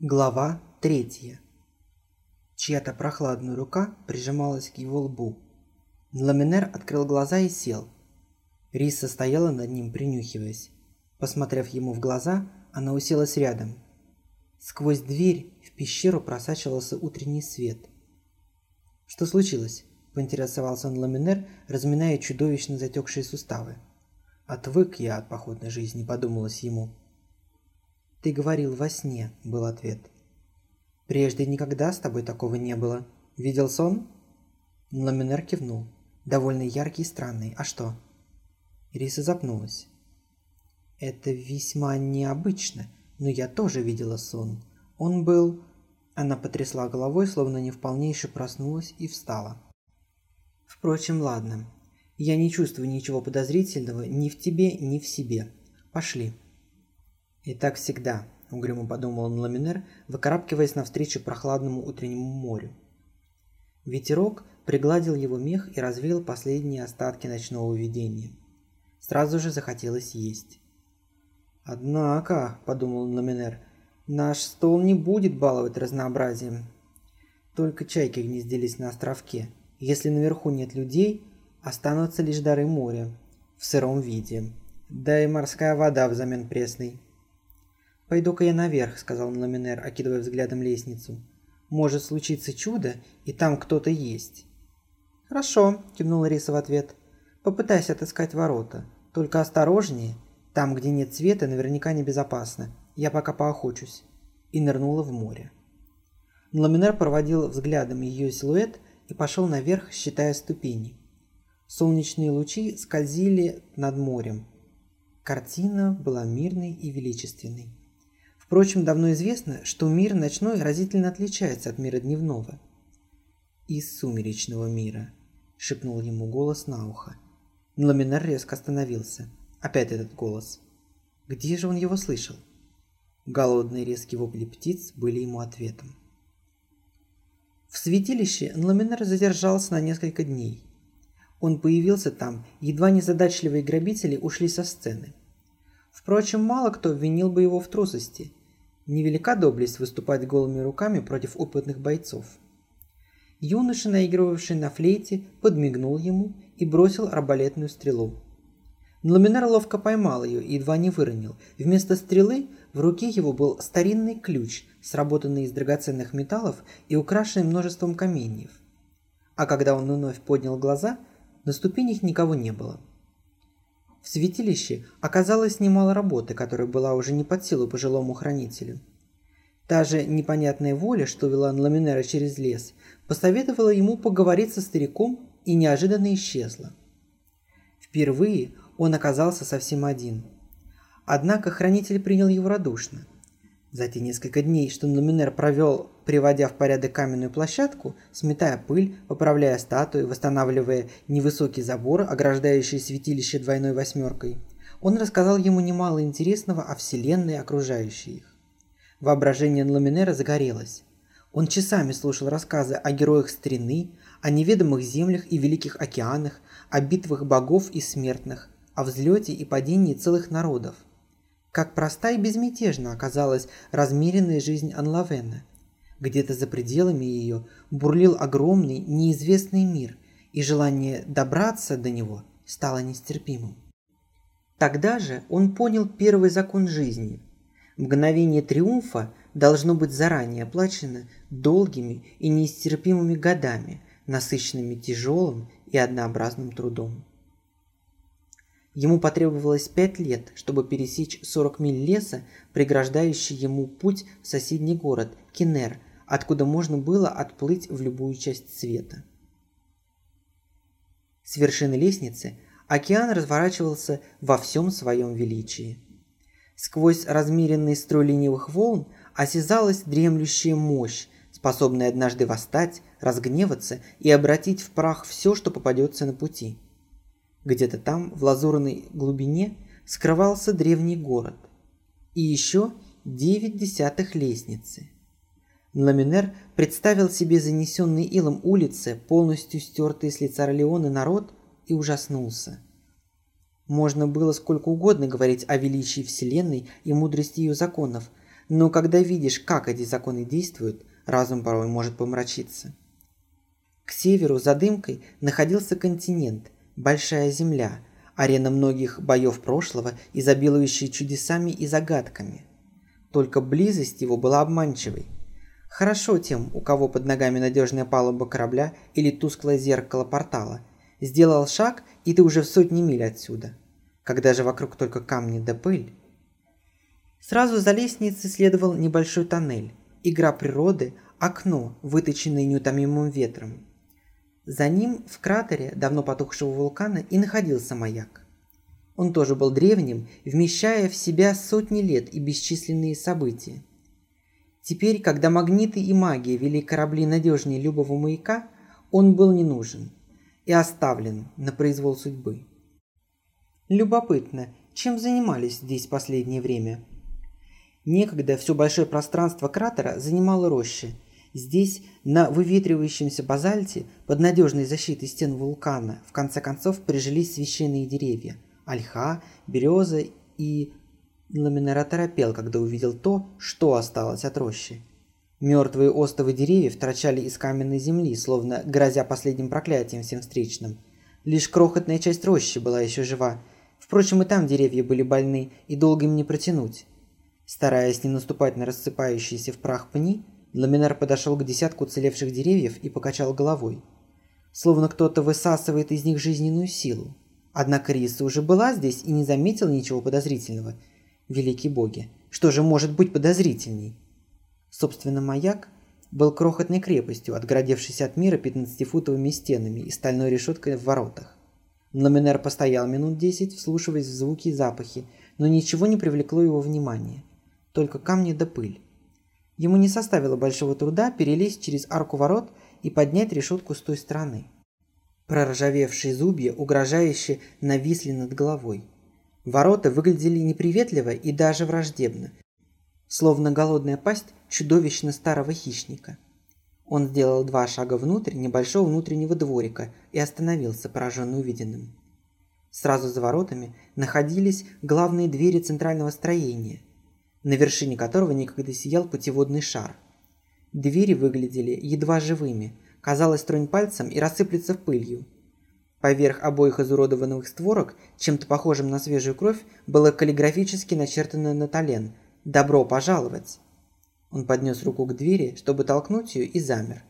Глава третья. Чья-то прохладная рука прижималась к его лбу. Ламинер открыл глаза и сел. Риса стояла над ним, принюхиваясь. Посмотрев ему в глаза, она уселась рядом. Сквозь дверь в пещеру просачивался утренний свет. «Что случилось?» – поинтересовался Ламинер, разминая чудовищно затекшие суставы. «Отвык я от походной жизни», – подумалось ему. «Ты говорил во сне», – был ответ. «Прежде никогда с тобой такого не было. Видел сон?» Ламинер кивнул. «Довольно яркий и странный. А что?» Риса запнулась. «Это весьма необычно, но я тоже видела сон. Он был...» Она потрясла головой, словно не вполне еще проснулась и встала. «Впрочем, ладно. Я не чувствую ничего подозрительного ни в тебе, ни в себе. Пошли». «И так всегда», – угрюмо подумал Ламинер, выкарабкиваясь навстречу прохладному утреннему морю. Ветерок пригладил его мех и развеял последние остатки ночного видения. Сразу же захотелось есть. «Однако», – подумал Ламинер, – «наш стол не будет баловать разнообразием. Только чайки гнездились на островке. Если наверху нет людей, останутся лишь дары моря в сыром виде, да и морская вода взамен пресной». «Пойду-ка я наверх», — сказал Ламинер, окидывая взглядом лестницу. «Может случиться чудо, и там кто-то есть». «Хорошо», — кивнула Риса в ответ. «Попытайся отыскать ворота. Только осторожнее. Там, где нет света, наверняка небезопасно. Я пока поохочусь». И нырнула в море. Ламинер проводил взглядом ее силуэт и пошел наверх, считая ступени. Солнечные лучи скользили над морем. Картина была мирной и величественной. Впрочем, давно известно, что мир ночной разительно отличается от мира дневного. «Из сумеречного мира», – шепнул ему голос на ухо. Ламинар резко остановился. Опять этот голос. Где же он его слышал? Голодные резкие вопли птиц были ему ответом. В святилище Ламинар задержался на несколько дней. Он появился там, едва незадачливые грабители ушли со сцены. Впрочем, мало кто обвинил бы его в трусости – Невелика доблесть выступать голыми руками против опытных бойцов. Юноша, наигрывавший на флейте, подмигнул ему и бросил арбалетную стрелу. Ламинар ловко поймал ее и едва не выронил. Вместо стрелы в руке его был старинный ключ, сработанный из драгоценных металлов и украшенный множеством каменьев. А когда он вновь поднял глаза, на ступенях никого не было. В святилище оказалось немало работы, которая была уже не под силу пожилому хранителю. Та же непонятная воля, что вела Ламинера через лес, посоветовала ему поговорить со стариком и неожиданно исчезла. Впервые он оказался совсем один. Однако хранитель принял его радушно – за те несколько дней, что Ламинер провел, приводя в порядок каменную площадку, сметая пыль, поправляя статуи, восстанавливая невысокий забор, ограждающий святилище двойной восьмеркой, он рассказал ему немало интересного о Вселенной, окружающей их. Воображение Ламинера загорелось. Он часами слушал рассказы о героях старины, о неведомых землях и великих океанах, о битвах богов и смертных, о взлете и падении целых народов – как проста и безмятежна оказалась размеренная жизнь Анлавена. Где-то за пределами ее бурлил огромный, неизвестный мир, и желание добраться до него стало нестерпимым. Тогда же он понял первый закон жизни. Мгновение триумфа должно быть заранее оплачено долгими и нестерпимыми годами, насыщенными тяжелым и однообразным трудом. Ему потребовалось пять лет, чтобы пересечь 40 миль леса, преграждающий ему путь в соседний город Кинер, откуда можно было отплыть в любую часть света. С вершины лестницы океан разворачивался во всем своем величии. Сквозь размеренный строй ленивых волн осязалась дремлющая мощь, способная однажды восстать, разгневаться и обратить в прах все, что попадется на пути – где-то там, в лазурной глубине, скрывался древний город. И еще девять десятых лестницы. Ламинер представил себе занесенные илом улицы, полностью стертые с лица Ролеона народ, и ужаснулся. Можно было сколько угодно говорить о величии Вселенной и мудрости ее законов, Но когда видишь, как эти законы действуют, разум порой может помрачиться. К северу за дымкой находился континент, большая земля, арена многих боев прошлого, изобилующая чудесами и загадками. Только близость его была обманчивой. Хорошо тем, у кого под ногами надежная палуба корабля или тусклое зеркало портала. Сделал шаг, и ты уже в сотни миль отсюда. Когда же вокруг только камни да пыль. Сразу за лестницей следовал небольшой тоннель. Игра природы, окно, выточенное неутомимым ветром. За ним в кратере давно потухшего вулкана и находился маяк. Он тоже был древним, вмещая в себя сотни лет и бесчисленные события. Теперь, когда магниты и магия вели корабли надежнее любого маяка, он был не нужен и оставлен на произвол судьбы. Любопытно, чем занимались здесь последнее время? Некогда все большое пространство кратера занимало роща. Здесь, на выветривающемся базальте, под надежной защитой стен вулкана, в конце концов прижились священные деревья – ольха, береза и... Ламинер оторопел, когда увидел то, что осталось от рощи. Мертвые остовы деревьев торчали из каменной земли, словно грозя последним проклятием всем встречным. Лишь крохотная часть рощи была еще жива. Впрочем, и там деревья были больны, и долго им не протянуть. Стараясь не наступать на рассыпающиеся в прах пни, Ламинар подошел к десятку уцелевших деревьев и покачал головой. Словно кто-то высасывает из них жизненную силу. Однако Риса уже была здесь и не заметила ничего подозрительного. Великие боги, что же может быть подозрительней? Собственно, маяк был крохотной крепостью, отгородившейся от мира пятнадцатифутовыми стенами и стальной решеткой в воротах. Ламинер постоял минут десять, вслушиваясь в звуки и запахи, но ничего не привлекло его внимания. Только камни да пыль. Ему не составило большого труда перелезть через арку ворот и поднять решетку с той стороны. Проржавевшие зубья угрожающе нависли над головой. Ворота выглядели неприветливо и даже враждебно, словно голодная пасть чудовищно старого хищника. Он сделал два шага внутрь небольшого внутреннего дворика и остановился, пораженный увиденным. Сразу за воротами находились главные двери центрального строения, на вершине которого некогда сиял путеводный шар. Двери выглядели едва живыми – Казалось, тронь пальцем и рассыплется пылью. Поверх обоих изуродованных створок, чем-то похожим на свежую кровь, было каллиграфически начертано Натален «Добро пожаловать!». Он поднес руку к двери, чтобы толкнуть ее, и замер.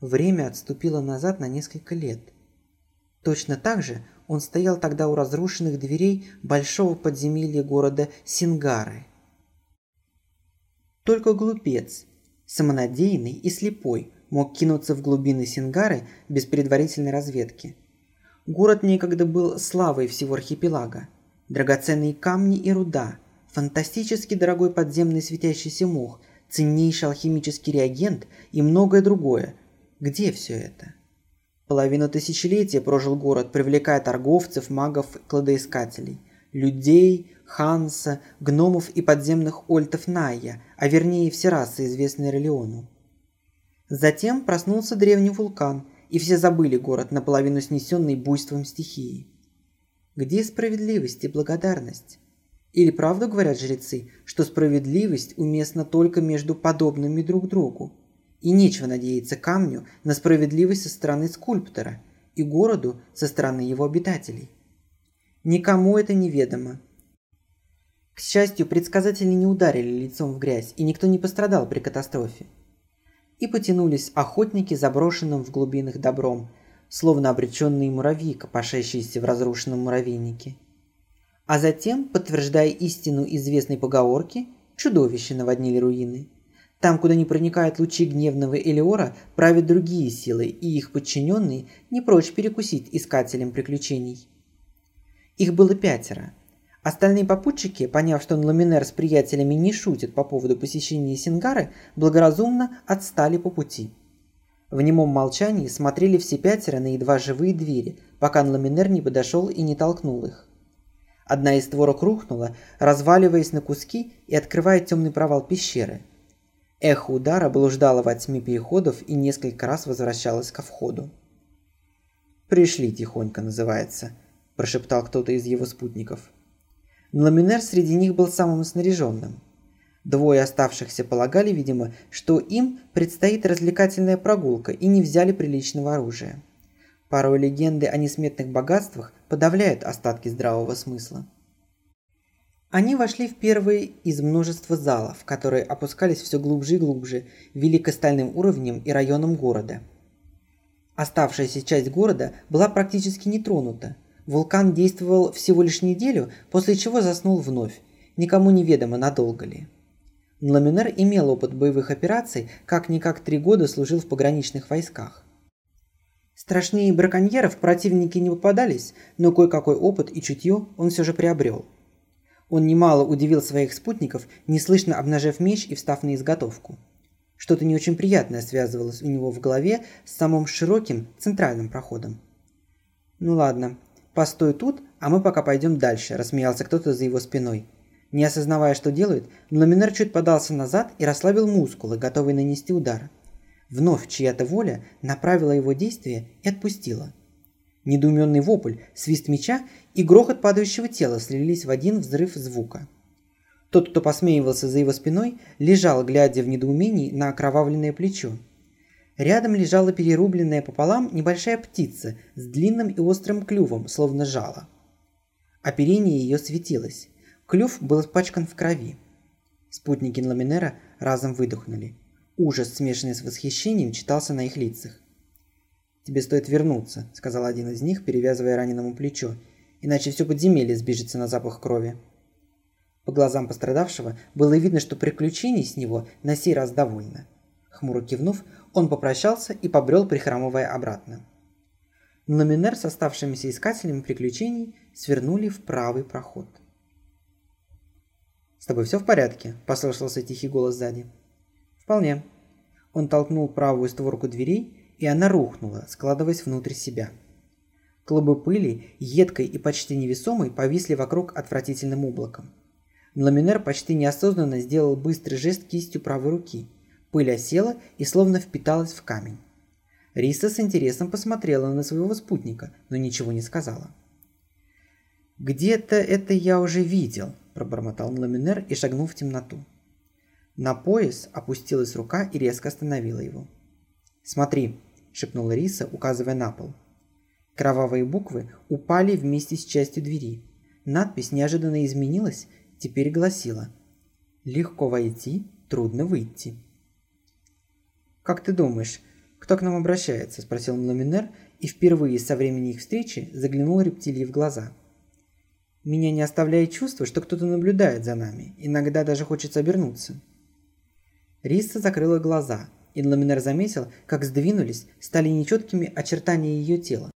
Время отступило назад на несколько лет. Точно так же он стоял тогда у разрушенных дверей большого подземелья города Сингары. Только глупец, самонадеянный и слепой, мог кинуться в глубины Сингары без предварительной разведки. Город некогда был славой всего архипелага. Драгоценные камни и руда, фантастически дорогой подземный светящийся мох, ценнейший алхимический реагент и многое другое. Где все это? Половину тысячелетия прожил город, привлекая торговцев, магов, кладоискателей, людей, ханса, гномов и подземных ольтов Найя, а вернее все расы, известные Релиону. Затем проснулся древний вулкан, и все забыли город, наполовину снесенный буйством стихии. Где справедливость и благодарность? Или правду говорят жрецы, что справедливость уместна только между подобными друг другу? И нечего надеяться камню на справедливость со стороны скульптора и городу со стороны его обитателей. Никому это неведомо. К счастью, предсказатели не ударили лицом в грязь, и никто не пострадал при катастрофе и потянулись охотники заброшенным в глубинах добром, словно обреченные муравьи, копошащиеся в разрушенном муравейнике. А затем, подтверждая истину известной поговорки, чудовища наводнили руины. Там, куда не проникают лучи гневного Элиора, правят другие силы, и их подчиненные не прочь перекусить искателям приключений. Их было пятеро – Остальные попутчики, поняв, что Ламинер с приятелями не шутит по поводу посещения Сингары, благоразумно отстали по пути. В немом молчании смотрели все пятеро на едва живые двери, пока Ламинер не подошел и не толкнул их. Одна из створок рухнула, разваливаясь на куски и открывая темный провал пещеры. Эхо удара блуждало во тьме переходов и несколько раз возвращалось ко входу. «Пришли тихонько» называется, прошептал кто-то из его спутников. Ламинер среди них был самым снаряженным. Двое оставшихся полагали, видимо, что им предстоит развлекательная прогулка и не взяли приличного оружия. Порой легенды о несметных богатствах подавляют остатки здравого смысла. Они вошли в первый из множества залов, которые опускались все глубже и глубже, вели к остальным уровням и районам города. Оставшаяся часть города была практически не тронута. Вулкан действовал всего лишь неделю, после чего заснул вновь, никому неведомо надолго ли. Ламинер имел опыт боевых операций, как-никак три года служил в пограничных войсках. Страшнее браконьеров противники не попадались, но кое-какой опыт и чутье он все же приобрел. Он немало удивил своих спутников, неслышно обнажив меч и встав на изготовку. Что-то не очень приятное связывалось у него в голове с самым широким центральным проходом. «Ну ладно, постой тут, а мы пока пойдем дальше», – рассмеялся кто-то за его спиной – не осознавая, что делает, Мламинер чуть подался назад и расслабил мускулы, готовый нанести удар. Вновь чья-то воля направила его действие и отпустила. Недоуменный вопль, свист меча и грохот падающего тела слились в один взрыв звука. Тот, кто посмеивался за его спиной, лежал, глядя в недоумении на окровавленное плечо. Рядом лежала перерубленная пополам небольшая птица с длинным и острым клювом, словно жало. Оперение ее светилось. Клюв был испачкан в крови. Спутники Ламинера разом выдохнули. Ужас, смешанный с восхищением, читался на их лицах. «Тебе стоит вернуться», – сказал один из них, перевязывая раненому плечо, «иначе все подземелье сбежится на запах крови». По глазам пострадавшего было видно, что приключений с него на сей раз довольно. Хмуро кивнув, он попрощался и побрел, прихрамывая обратно. Номинер с оставшимися искателями приключений свернули в правый проход. «С тобой все в порядке?» – послышался тихий голос сзади. «Вполне». Он толкнул правую створку дверей, и она рухнула, складываясь внутрь себя. Клубы пыли, едкой и почти невесомой, повисли вокруг отвратительным облаком. Ламинер почти неосознанно сделал быстрый жест кистью правой руки. Пыль осела и словно впиталась в камень. Риса с интересом посмотрела на своего спутника, но ничего не сказала. «Где-то это я уже видел», – пробормотал Ламинер и шагнул в темноту. На пояс опустилась рука и резко остановила его. «Смотри», – шепнула Риса, указывая на пол. Кровавые буквы упали вместе с частью двери. Надпись неожиданно изменилась, теперь гласила «Легко войти, трудно выйти». «Как ты думаешь, кто к нам обращается?» – спросил Ламинер и впервые со времени их встречи заглянул рептилии в глаза – меня не оставляет чувство, что кто-то наблюдает за нами. Иногда даже хочется обернуться. Риса закрыла глаза, и Ламинер заметил, как сдвинулись, стали нечеткими очертания ее тела.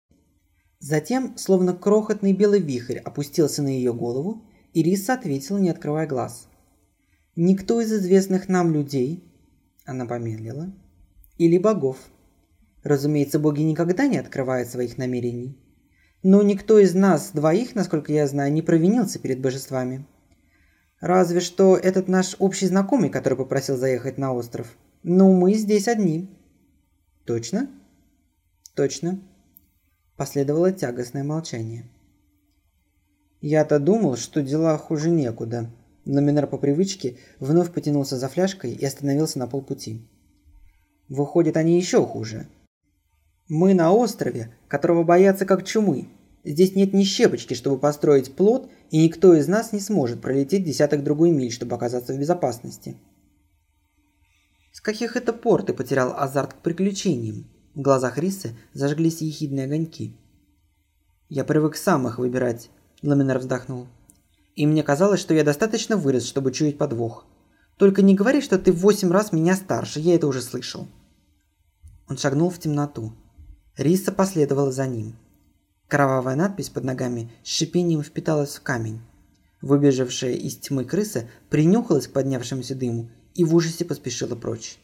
Затем, словно крохотный белый вихрь опустился на ее голову, и Риса ответила, не открывая глаз. «Никто из известных нам людей...» Она помедлила. «Или богов. Разумеется, боги никогда не открывают своих намерений. Но никто из нас двоих, насколько я знаю, не провинился перед божествами. Разве что этот наш общий знакомый, который попросил заехать на остров. Но мы здесь одни. Точно? Точно. Последовало тягостное молчание. Я-то думал, что дела хуже некуда. Номинар по привычке вновь потянулся за фляжкой и остановился на полпути. Выходит, они еще хуже. Мы на острове, которого боятся как чумы. Здесь нет ни щепочки, чтобы построить плод, и никто из нас не сможет пролететь десяток другой миль, чтобы оказаться в безопасности. С каких это пор ты потерял азарт к приключениям? В глазах Рисы зажглись ехидные огоньки. Я привык сам их выбирать, Ламинар вздохнул. И мне казалось, что я достаточно вырос, чтобы чуять подвох. Только не говори, что ты в восемь раз меня старше, я это уже слышал. Он шагнул в темноту. Риса последовала за ним. Кровавая надпись под ногами с шипением впиталась в камень. Выбежавшая из тьмы крыса принюхалась к поднявшемуся дыму и в ужасе поспешила прочь.